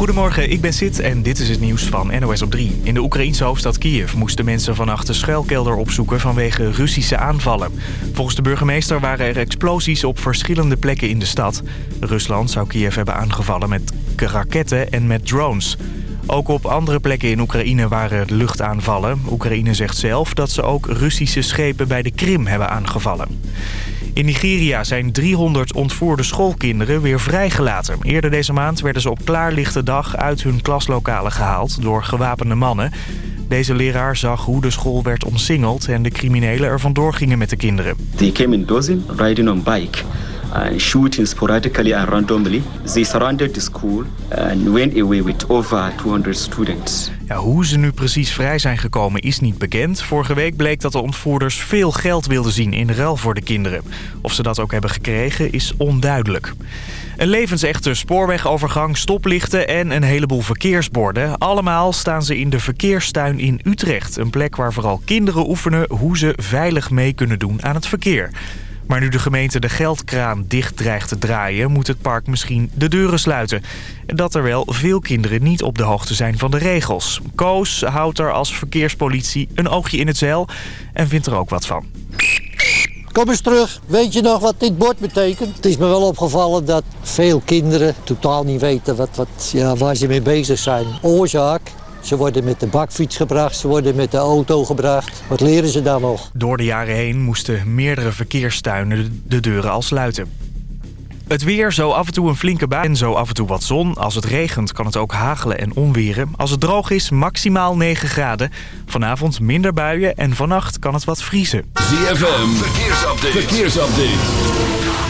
Goedemorgen, ik ben Sid en dit is het nieuws van NOS op 3. In de Oekraïense hoofdstad Kiev moesten mensen vannacht de schuilkelder opzoeken vanwege Russische aanvallen. Volgens de burgemeester waren er explosies op verschillende plekken in de stad. Rusland zou Kiev hebben aangevallen met raketten en met drones. Ook op andere plekken in Oekraïne waren luchtaanvallen. Oekraïne zegt zelf dat ze ook Russische schepen bij de Krim hebben aangevallen. In Nigeria zijn 300 ontvoerde schoolkinderen weer vrijgelaten. Eerder deze maand werden ze op klaarlichte dag uit hun klaslokalen gehaald door gewapende mannen. Deze leraar zag hoe de school werd omsingeld en de criminelen er vandoor gingen met de kinderen. They came in dozen riding on bike and shooting sporadically and randomly. They surrounded school and went away with over 200 students. Ja, hoe ze nu precies vrij zijn gekomen is niet bekend. Vorige week bleek dat de ontvoerders veel geld wilden zien in ruil voor de kinderen. Of ze dat ook hebben gekregen is onduidelijk. Een levensechte spoorwegovergang, stoplichten en een heleboel verkeersborden. Allemaal staan ze in de verkeerstuin in Utrecht. Een plek waar vooral kinderen oefenen hoe ze veilig mee kunnen doen aan het verkeer. Maar nu de gemeente de geldkraan dicht dreigt te draaien... moet het park misschien de deuren sluiten. En dat er wel veel kinderen niet op de hoogte zijn van de regels. Koos houdt er als verkeerspolitie een oogje in het zeil... en vindt er ook wat van. Kom eens terug. Weet je nog wat dit bord betekent? Het is me wel opgevallen dat veel kinderen totaal niet weten wat, wat, ja, waar ze mee bezig zijn. Oorzaak, ze worden met de bakfiets gebracht, ze worden met de auto gebracht. Wat leren ze dan nog? Door de jaren heen moesten meerdere verkeerstuinen de deuren al sluiten. Het weer, zo af en toe een flinke bui en zo af en toe wat zon. Als het regent kan het ook hagelen en onweren. Als het droog is, maximaal 9 graden. Vanavond minder buien en vannacht kan het wat vriezen. ZFM, verkeersupdate. verkeersupdate.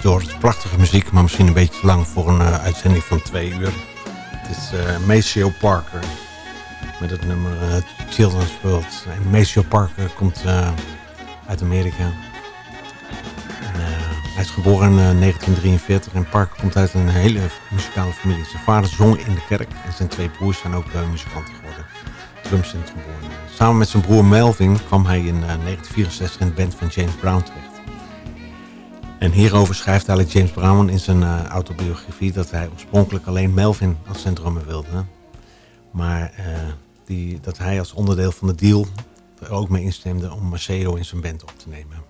Eventjes door. Is prachtige muziek, maar misschien een beetje lang voor een uitzending van twee uur. Het is Maceo Parker met het nummer Children's World. En Parker komt uit Amerika. En, hij is geboren in 1943 en Parker komt uit een hele muzikale familie. Zijn vader zong in de kerk en zijn twee broers zijn ook muzikanten geworden. Drumcentrum geboren. Samen met zijn broer Melvin kwam hij in 1964 in de band van James Brown terecht. En hierover schrijft eigenlijk James Brown in zijn uh, autobiografie dat hij oorspronkelijk alleen Melvin als centrum wilde. Maar uh, die, dat hij als onderdeel van de deal er ook mee instemde om Maceo in zijn band op te nemen.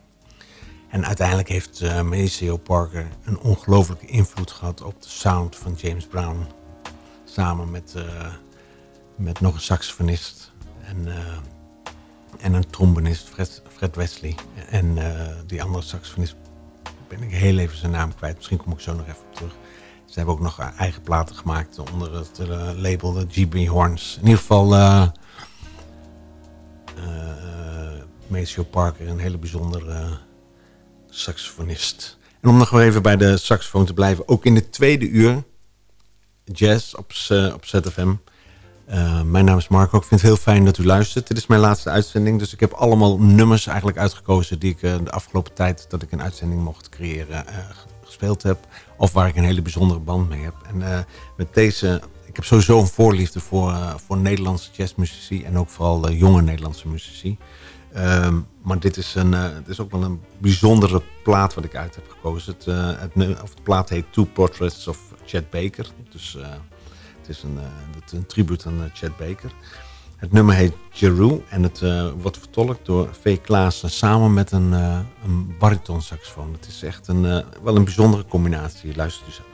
En uiteindelijk heeft uh, Maceo Parker een ongelooflijke invloed gehad op de sound van James Brown. Samen met, met nog een saxofonist en, en een trombonist, Fred, Fred Wesley. En die andere saxofonist ben ik heel even zijn naam kwijt. Misschien kom ik zo nog even op terug. Ze hebben ook nog eigen platen gemaakt onder het uh, label GB Horns. In ieder geval uh, Maceo Parker, een hele bijzondere saxofonist. En om nog wel even bij de saxofoon te blijven, ook in de tweede uur jazz op, op ZFM uh, mijn naam is Marco. Ik vind het heel fijn dat u luistert. Dit is mijn laatste uitzending. Dus ik heb allemaal nummers eigenlijk uitgekozen... die ik uh, de afgelopen tijd dat ik een uitzending mocht creëren uh, gespeeld heb. Of waar ik een hele bijzondere band mee heb. En met deze... Ik heb sowieso een voorliefde voor, voor Nederlandse jazzmuzici. En ook vooral jonge Nederlandse muzici. Um, maar dit is, een, het is ook wel een bijzondere plaat wat ik uit heb gekozen. Het, het, of de plaat heet Two Portraits of Chet Baker. Dus is een, eh, dat een aan eh, Chad Baker. Het nummer heet Jeru en het eh, wordt vertolkt door V. Klaassen samen met een, een baritonsaxofoon. Het is echt een, wel een bijzondere combinatie. Luister u zelf.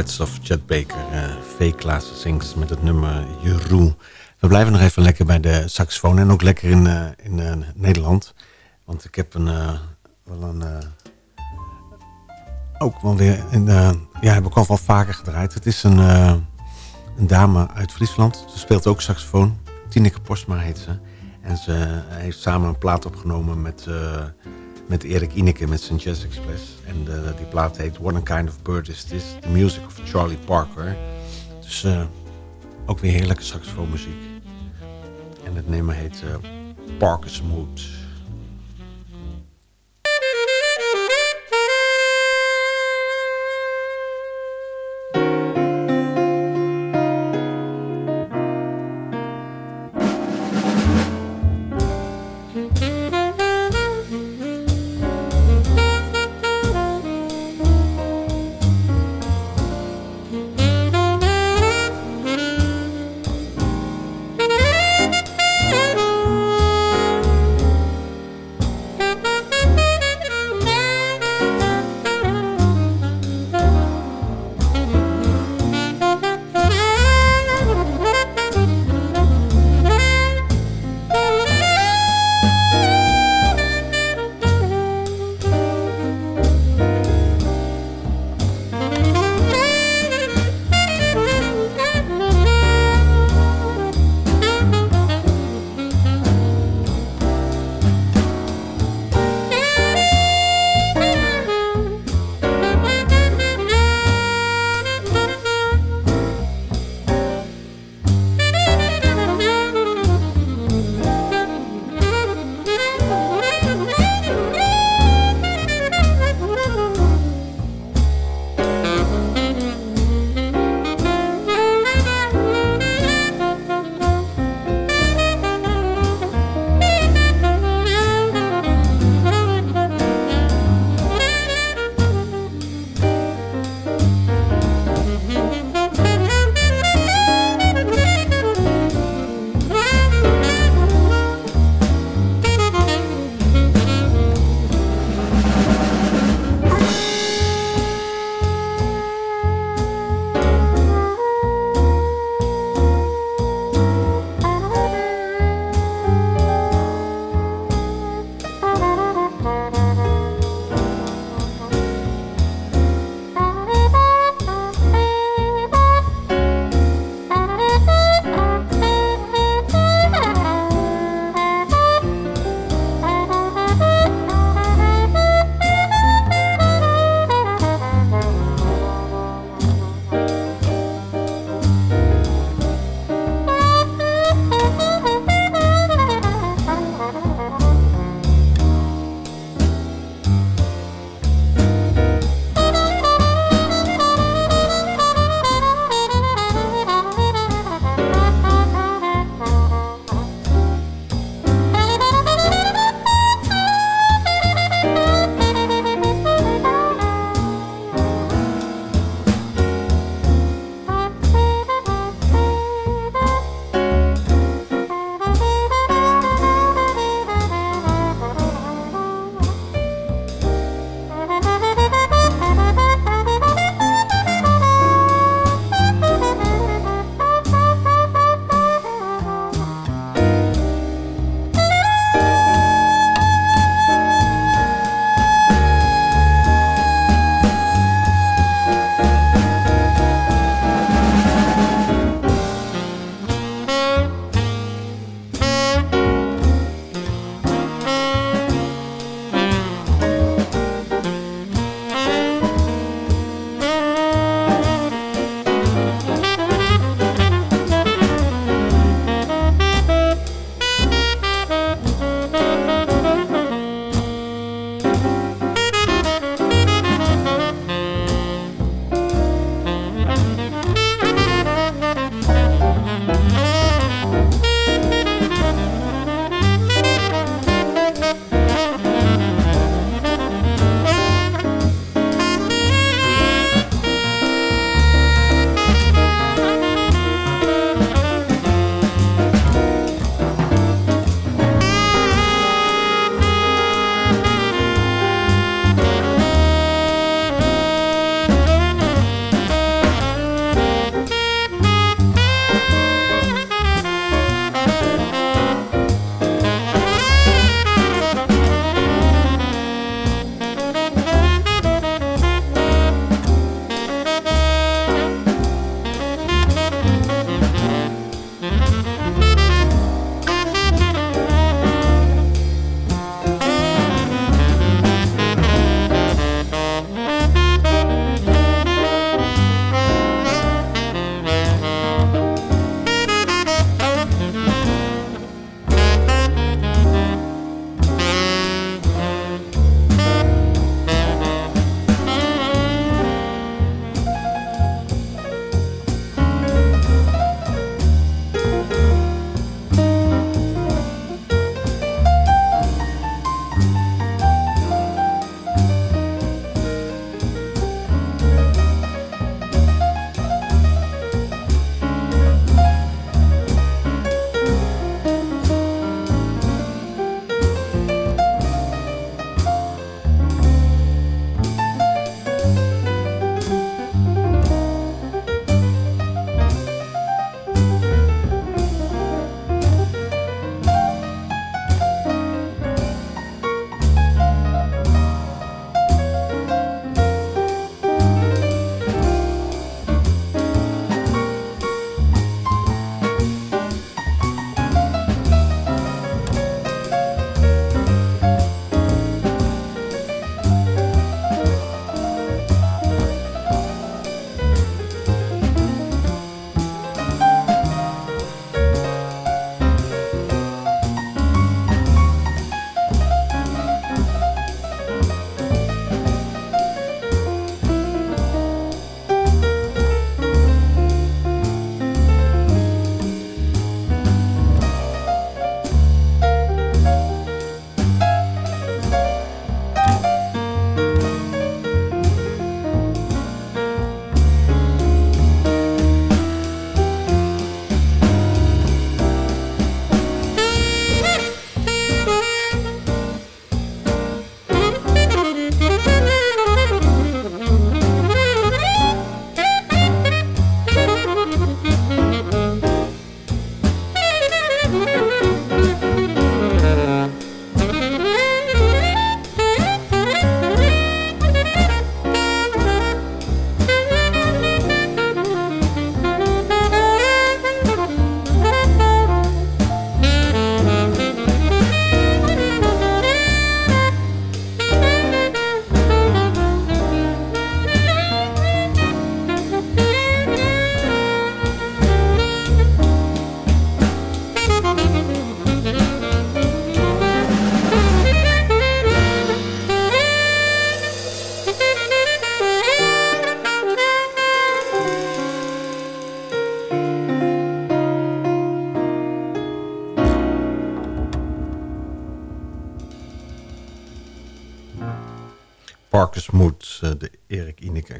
Of Chet Baker. V sings met het nummer Jeroen. We blijven nog even lekker bij de saxofoon. En ook lekker in, uh, in uh, Nederland. Want ik heb een... wel een ook wel weer... In, ja, heb ik al wel vaker gedraaid. Het is een, een dame uit Friesland. Ze speelt ook saxofoon. Tineke Postma heet ze. En ze heeft samen een plaat opgenomen met met Erik Ineke met St. Jazz Express. En de, die plaat heet What a Kind of Bird Is This? The Music of Charlie Parker. Dus uh, ook weer heerlijke saxofoonmuziek. En het nummer heet uh, Parker's Mood.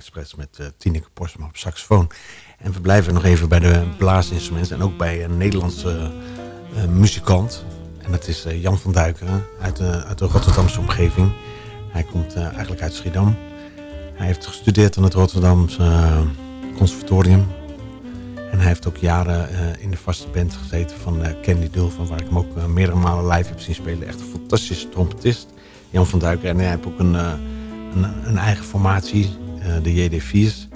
Express met Tineke Porsma op saxofoon. En we blijven nog even bij de blaasinstrumenten en ook bij een Nederlandse muzikant. En dat is Jan van Duikeren uit de, uit de Rotterdamse omgeving. Hij komt eigenlijk uit Schiedam. Hij heeft gestudeerd aan het Rotterdamse conservatorium. En hij heeft ook jaren in de vaste band gezeten van Candy Dulvan, waar ik hem ook meerdere malen live heb zien spelen. Echt een fantastische trompetist. Jan van Duiker. En hij heeft ook een, eh, een, een eigen formatie, eh, de JD4's.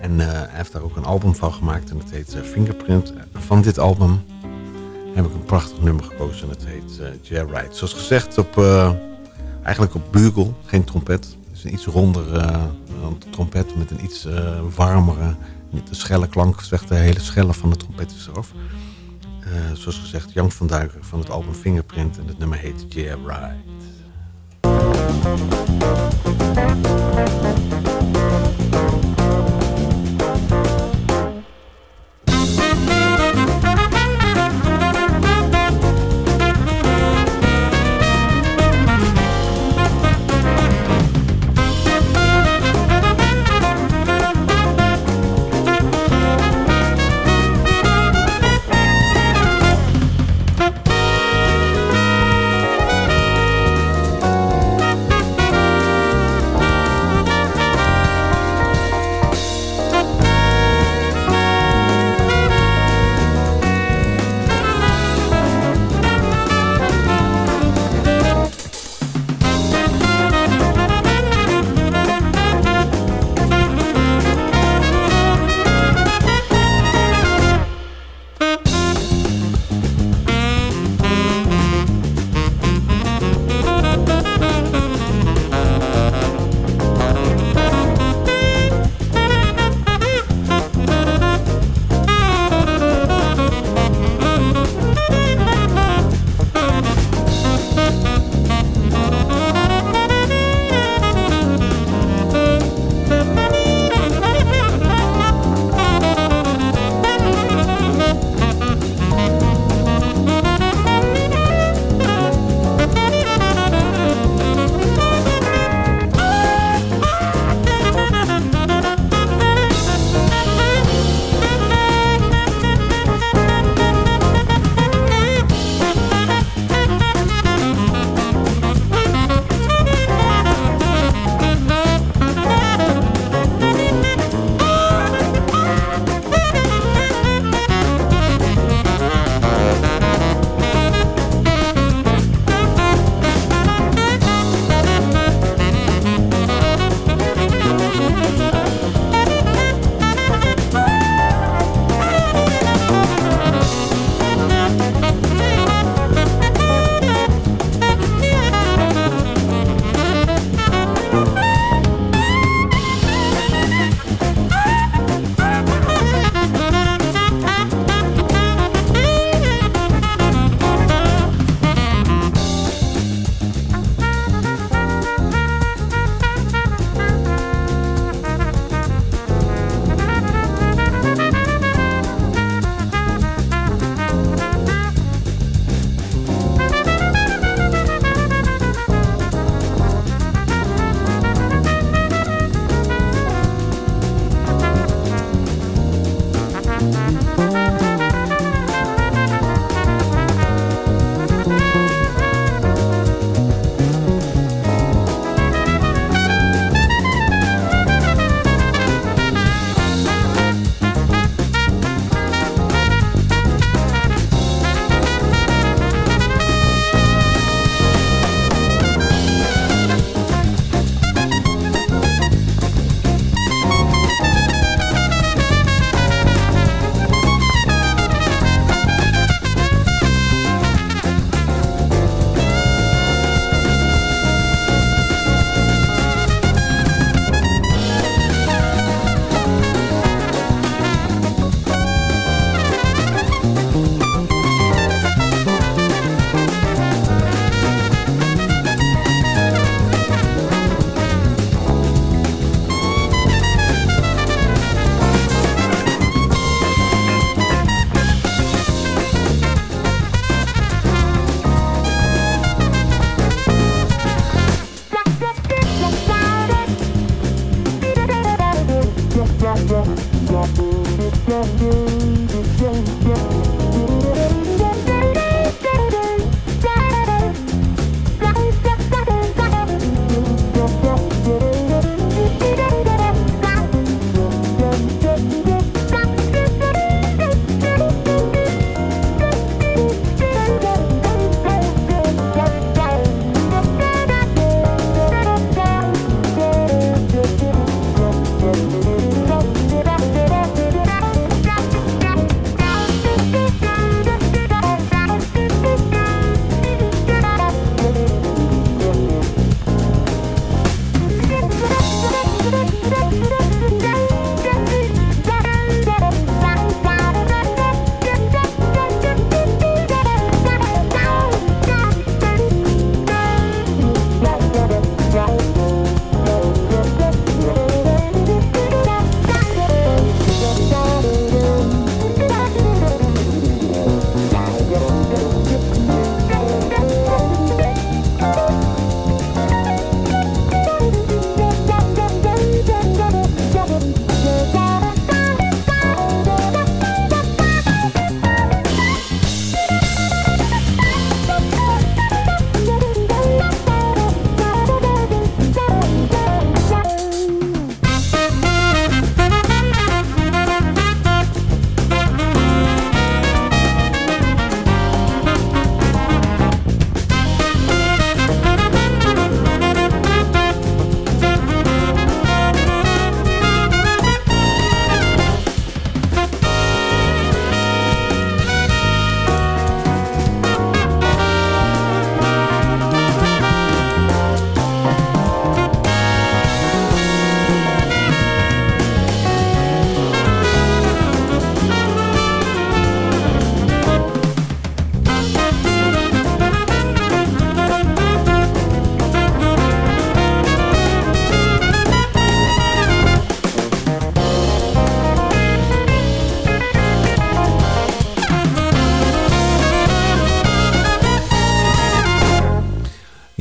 En eh, hij heeft daar ook een album van gemaakt en dat heet Fingerprint. Van dit album heb ik een prachtig nummer gekozen en dat heet uh, Ride. Zoals gezegd, op, eigenlijk op bugel, geen trompet. Het is een iets ronder uh, trompet met een iets warmere, niet de schelle klank. Zegt de hele schelle van de trompet is eraf. zoals gezegd, Jan van Duiker van het album Fingerprint en het nummer heet Ride.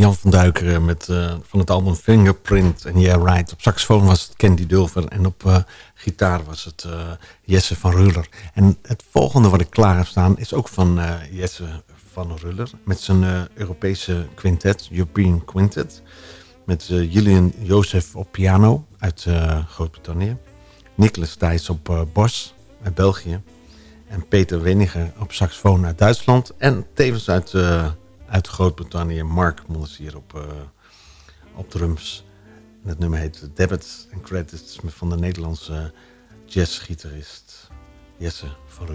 Jan van Duikeren met, van het album Fingerprint en Yeah Right. Op saxofoon was het Candy Dulver en op gitaar was het Jesse van Ruller. En het volgende wat ik klaar heb staan is ook van Jesse van Ruller met zijn Europese quintet, European Quintet. Met Julian Jozef op piano uit Groot-Brittannië. Nicolas Thijs op bas uit België. En Peter Weniger op saxofoon uit Duitsland. En tevens uit, uit Groot-Brittannië Mark Mollesier op, uh, op drums. En het nummer heet Debit and Credits van de Nederlandse jazzgitarist Jesse van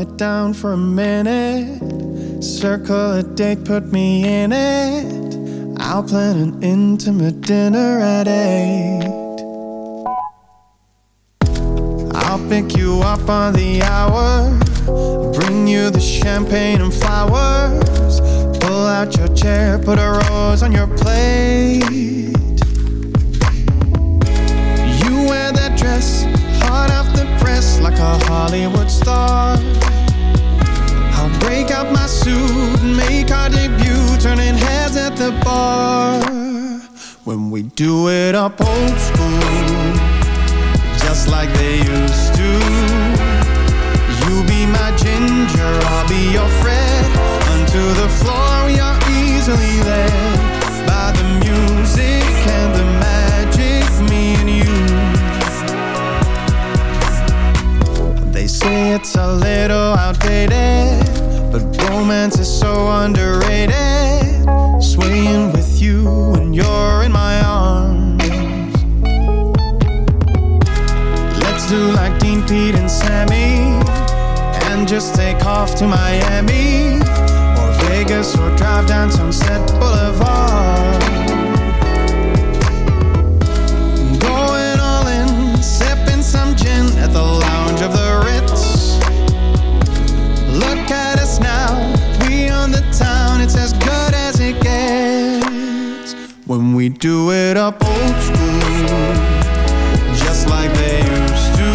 it down for a minute. Circle a date, put me in it. I'll plan an intimate dinner at eight. I'll pick you up on the hour. Bring you the champagne and flowers. Pull out your chair, put a rose on your plate. You wear that dress, hot off the press, like a Hollywood star. Break out my suit and make our debut, turning heads at the bar. When we do it up old school, just like they used to. You be my ginger, I'll be your Fred. Unto the floor, we are easily led by the music and the magic, me and you. They say it's a little outdated, but romance is so underrated. Swaying with you when you're in my arms. Let's do like Dean, Pete, and Sammy, and just take off to Miami or Vegas or drive down Sunset Boulevard. When we do it up old school, just like they used to.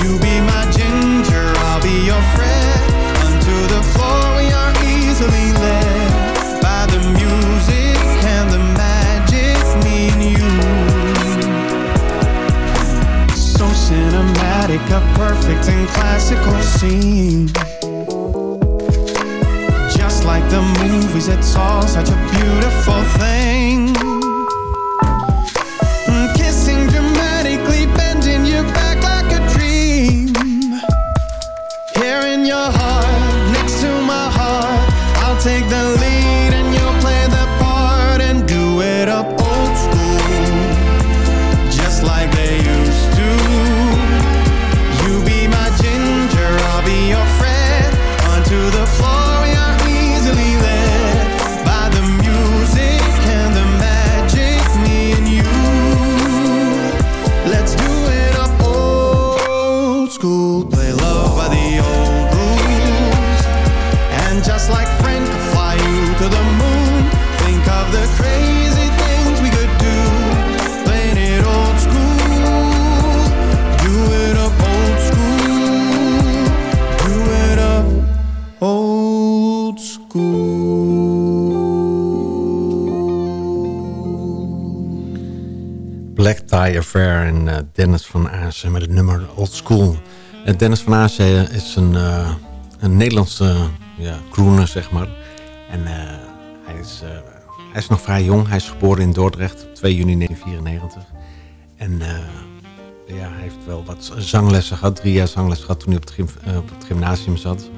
You be my ginger, I'll be your Fred. Unto the floor, we are easily led by the music and the magic, me and you. So cinematic, a perfect and classical scene. Movies, it's all such a beautiful thing. Van met het nummer Old School. En Dennis van Aarsen is een, eh, een Nederlandse ja, zeg maar. En eh, hij, is, eh, hij is nog vrij jong. Hij is geboren in Dordrecht op 2 juni 1994. En eh, ja, hij heeft wel wat zanglessen gehad. Drie jaar zangles gehad toen hij op het, eh, op het gymnasium zat.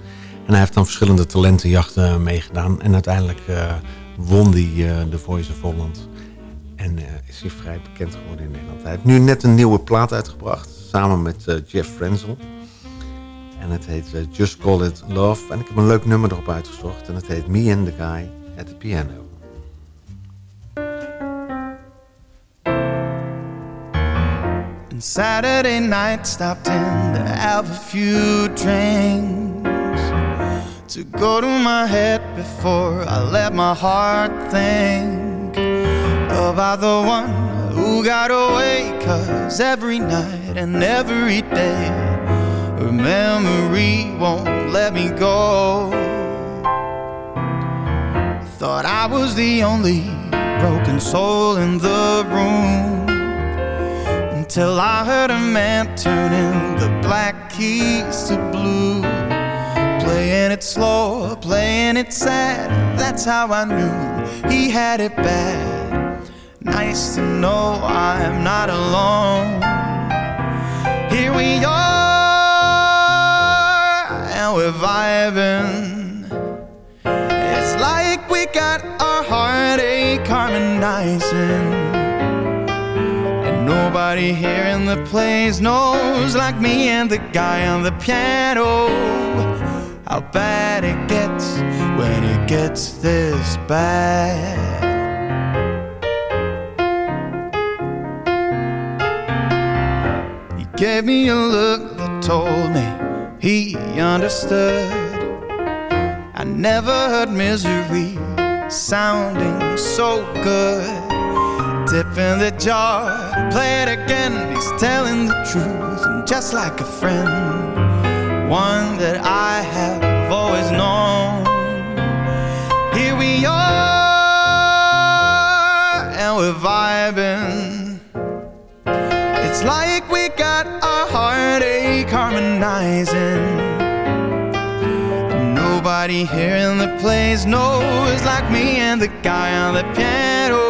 En hij heeft dan verschillende talentenjachten meegedaan. En uiteindelijk eh, won hij eh, de Voice of Holland. En eh, is hij vrij bekend geworden in Nederland. Hij heeft nu net een nieuwe plaat uitgebracht. Samen met eh, Jeff Frenzel. En het heet eh, Just Call It Love. En ik heb een leuk nummer erop uitgezocht. En het heet Me and the Guy at the Piano. And Saturday night stopped in to have a few drinks To go to my head before I let my heart think About the one who got away Cause every night and every day Her memory won't let me go. Thought I was the only broken soul in the room Until I heard a man turning the black keys to blue. Playing it slow, playing it sad That's how I knew he had it bad Nice to know I'm not alone. Here we are And we're vibing. It's like we got our heartache harmonizing. And nobody here in the place knows like me and the guy on the piano. How bad it gets when it gets this bad. Gave me a look that told me he understood. I never heard misery sounding so good. Dip in the jar, play it again. He's telling the truth, and just like a friend, one that I have always known. Here we are, and we're vibing. It's like got our heartache harmonizing. Nobody here in the place knows like me and the guy on the piano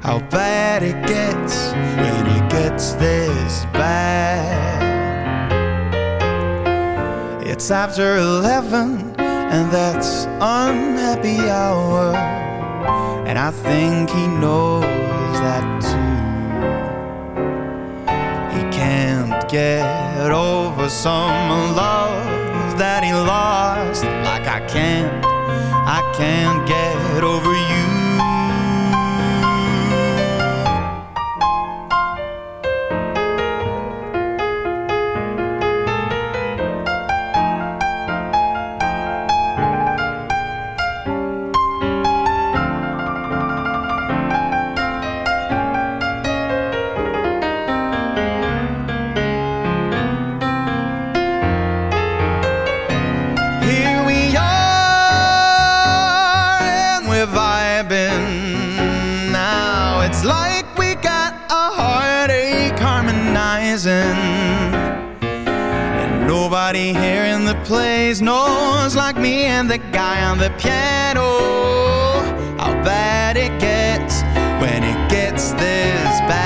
how bad it gets when it gets this bad. It's after 11 and that's unhappy hour and I think he knows that get over some love that he lost like I can't. I can't get place knows like me and the guy on the piano how bad it gets when it gets this bad.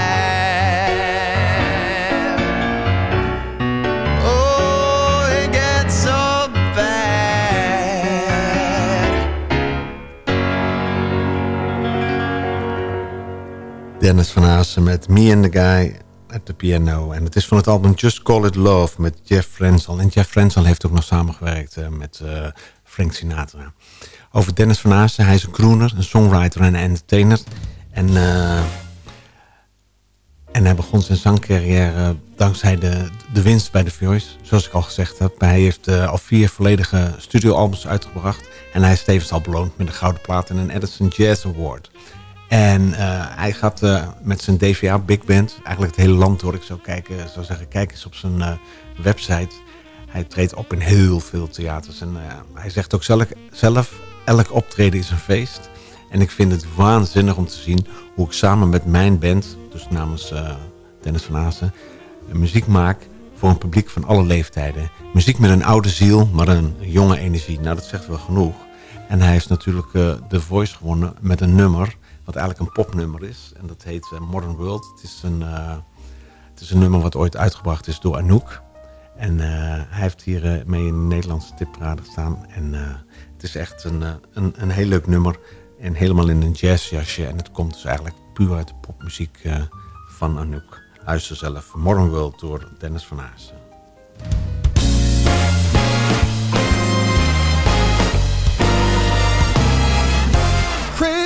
Oh, it gets so bad. Dennis van Haasen met Me and the Guy the Piano. En het is van het album Just Call It Love met Jeff Frenzel. En Jeff Frenzel heeft ook nog samengewerkt eh, met eh, Frank Sinatra. Over Dennis van Haasen, hij is een crooner, een songwriter en entertainer. En, eh, en hij begon zijn zangcarrière dankzij de, de winst bij The Voice. Zoals ik al gezegd heb. Hij heeft al vier volledige studioalbums uitgebracht. En hij is tevens al beloond met een gouden plaat en een Edison Jazz Award. En eh, hij gaat eh, met zijn DVA Big Band, eigenlijk het hele land door. Ik zou, kijken, zou zeggen, kijk eens op zijn eh, website. Hij treedt op in heel veel theaters. En eh, hij zegt ook zelf, zelf, elk optreden is een feest. En ik vind het waanzinnig om te zien hoe ik samen met mijn band, dus namens eh, Dennis van Aassen, muziek maak voor een publiek van alle leeftijden. Muziek met een oude ziel, maar een jonge energie. Nou, dat zegt wel genoeg. En hij heeft natuurlijk eh The Voice gewonnen met een nummer, wat eigenlijk een popnummer is. En dat heet eh, Modern World. Het is, een, eh, het is een nummer wat ooit uitgebracht is door Anouk. En eh, hij heeft hier mee in de Nederlandse tipparade gestaan. En het is echt een, een, een heel leuk nummer. En helemaal in een jazzjasje. En het komt dus eigenlijk puur uit de popmuziek van Anouk. Luister zelf. Modern World door Dennis van Aassen.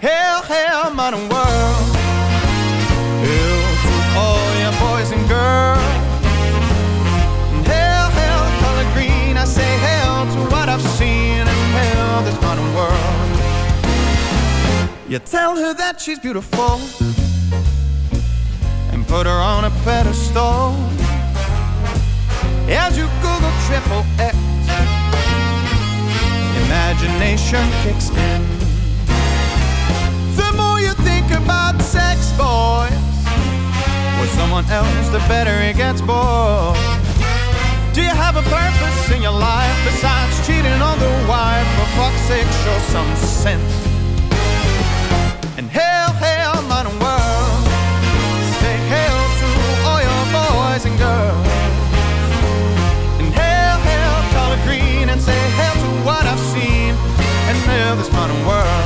Hell, hell, modern world. Hell to all your boys and girls. Hell, hell, color green. I say hell to what I've seen, and hell, this modern world. You tell her that she's beautiful, and put her on a pedestal. As you Google triple X, imagination kicks in. About sex, boys, With someone else, the better it gets bored. Do you have a purpose in your life besides cheating on the wife? For fuck's sake, show some sense. And hail, hail, modern world. Say hail to all your boys and girls. And hail, hail, color green. And say hail to what I've seen. And hail this modern world.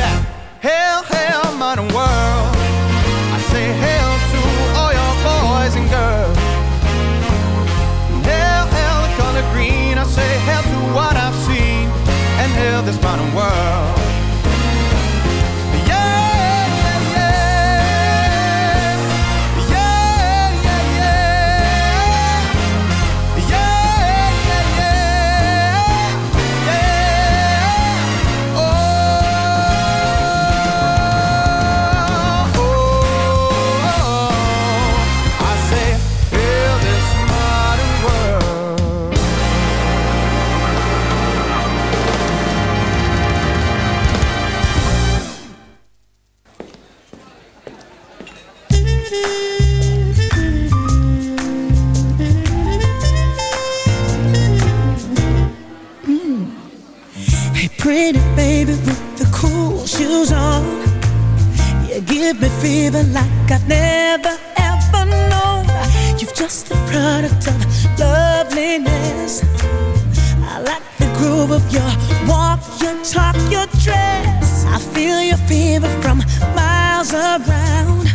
That. Hail, hail, modern world. I say hail to all your boys and girls. Hail, hail, the color green. I say hail to what I've seen. And hail this modern world. Fever like I've never ever known. You've just a product of loveliness. I like the groove of your walk, your talk, your dress. I feel your fever from miles around.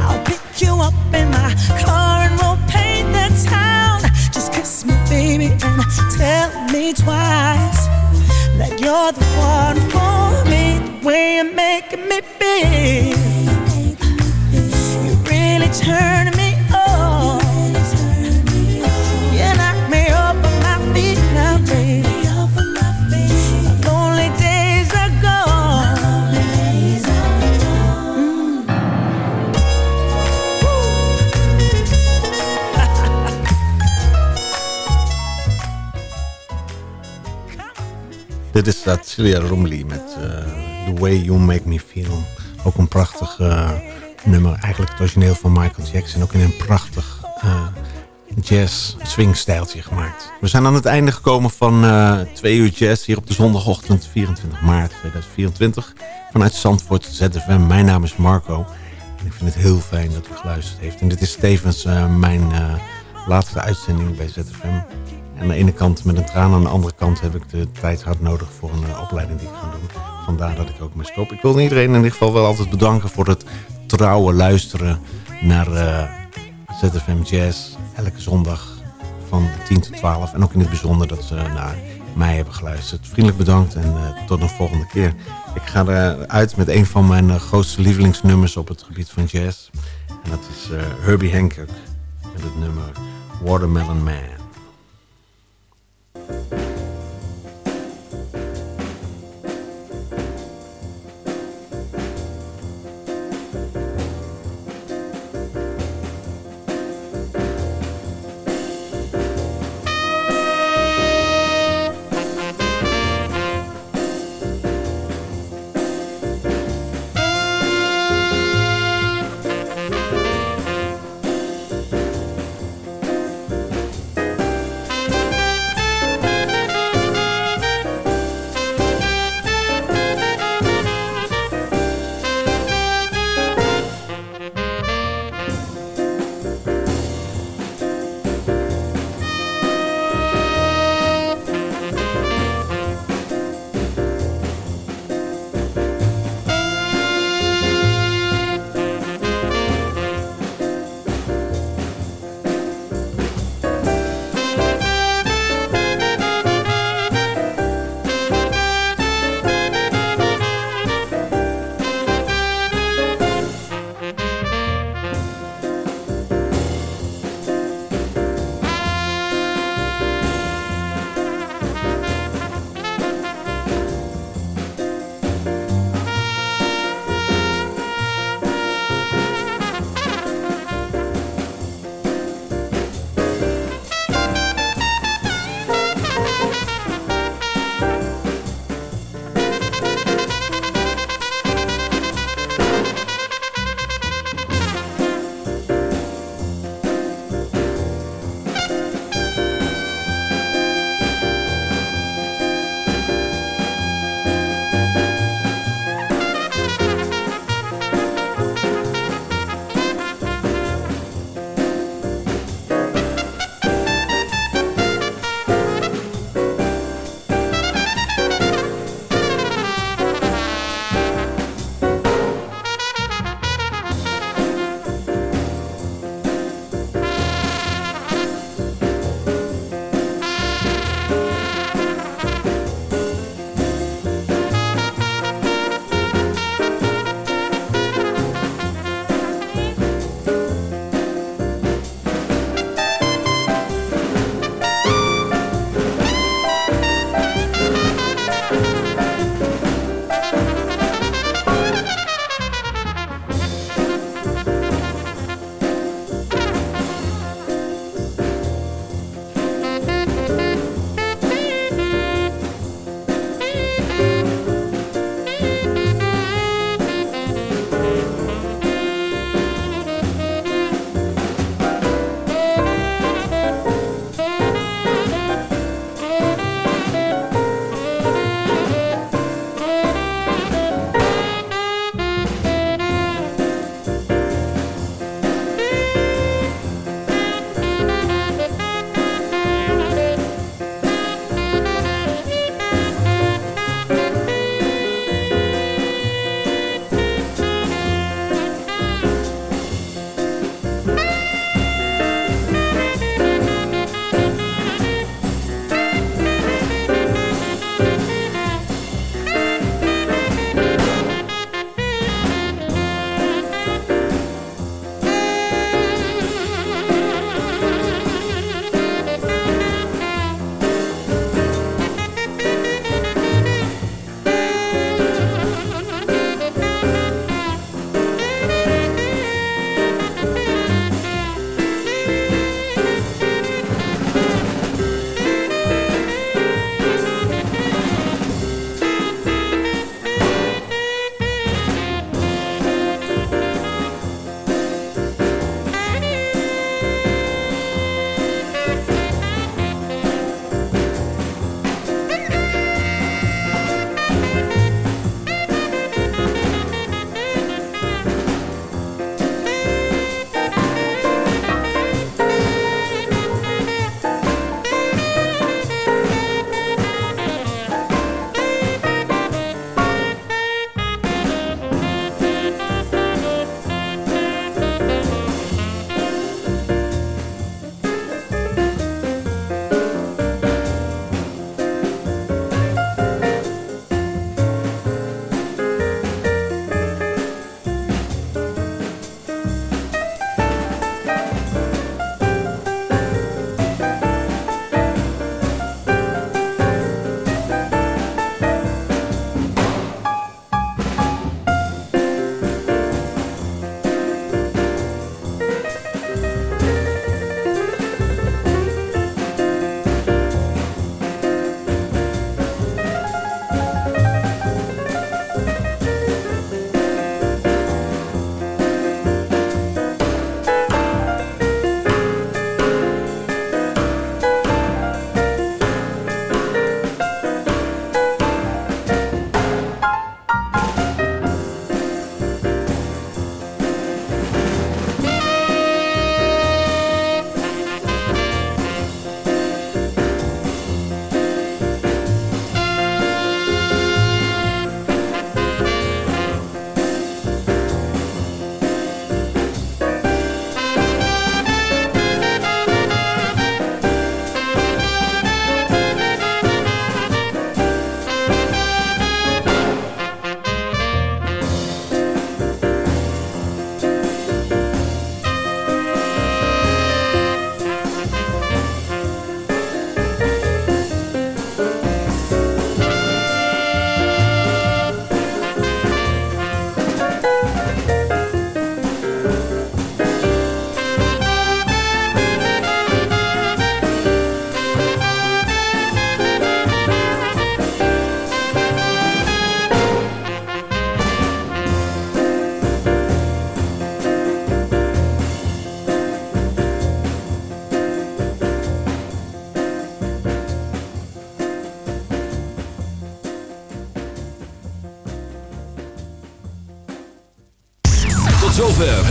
I'll pick you up in my car and we'll paint the town. Just kiss me, baby, and tell me twice that you're the one for me. The way you're making me Dit is Celia Romley met eh, The Way You Make Me Feel. Ook een prachtig eh, nummer. Eigenlijk het origineel van Michael Jackson. Ook in een prachtig eh, jazz swingstijltje gemaakt. We zijn aan het einde gekomen van eh twee uur jazz hier op de zondagochtend 24 maart 2024. Vanuit Zandvoort ZFM. Mijn naam is Marco. En ik vind het heel fijn dat u geluisterd heeft. En dit is tevens eh, mijn laatste uitzending bij ZFM. Aan de ene kant met een traan, aan de andere kant heb ik de tijd hard nodig voor een opleiding die ik ga doen. Vandaar dat ik ook mee stop. Ik wil iedereen in ieder geval wel altijd bedanken voor het trouwe luisteren naar eh, ZFM Jazz. Elke zondag van 10 tot 12. En ook in het bijzonder dat ze naar mij hebben geluisterd. Vriendelijk bedankt en eh, tot een volgende keer. Ik ga eruit met een van mijn eh, grootste lievelingsnummers op het gebied van jazz. En dat is Herbie Hancock met het nummer Watermelon Man.